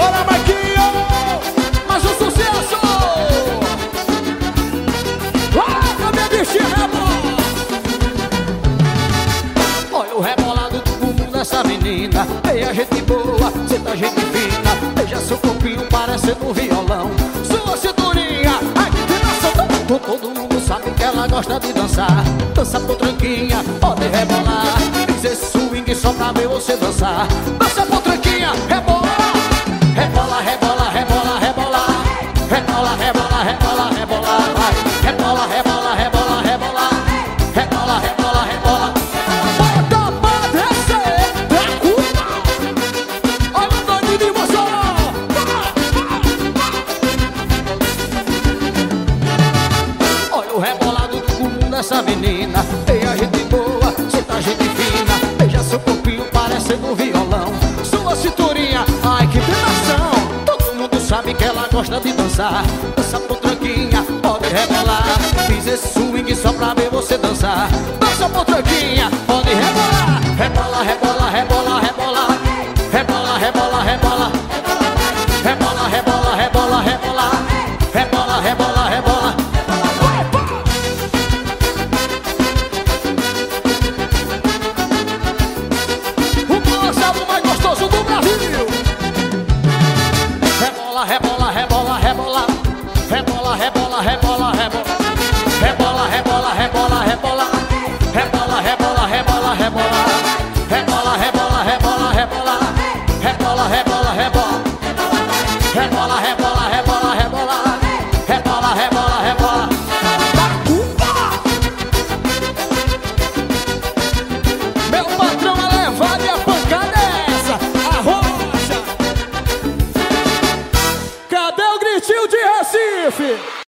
Bora, Marquinho! Mais um sucesso! Ah, cadê bichinho rebola? Olha o rebolado do bumbum dessa menina. Veja gente boa, senta gente fina. Veja seu corpinho parecendo um violão. Sua cinturinha, ai que tiração Todo mundo sabe que ela gosta de dançar. Dança por tranquinha, pode rebolar. Diz esse swing só pra ver você dançar. Dança por tranquinha, rebola Rebola, rebola, rebola, rebola. Rebola, rebola, rebola, rebola. Vai, rebola, rebola, rebola, rebola. Rebola, rebola, rebola. Bota pra descer da curva Olha o doido de Mossoró Olha o rebolado do bumbum dessa menina sabe que ela gosta de dançar. Dança potranquinha, pode rebolar Fiz esse swing só pra ver você dançar. Dança potranquinha, pode rebolar Rebola, rebola, rebola, rebola rebola, rebola Rebola, rebola, rebola, rebola Rebola, rebola, rebola Rebola, rebola, rebola, rebola Rebola, rebola, Meu patrão é levado e a pancada é essa. Arrocha! Cadê o gritinho de Recife?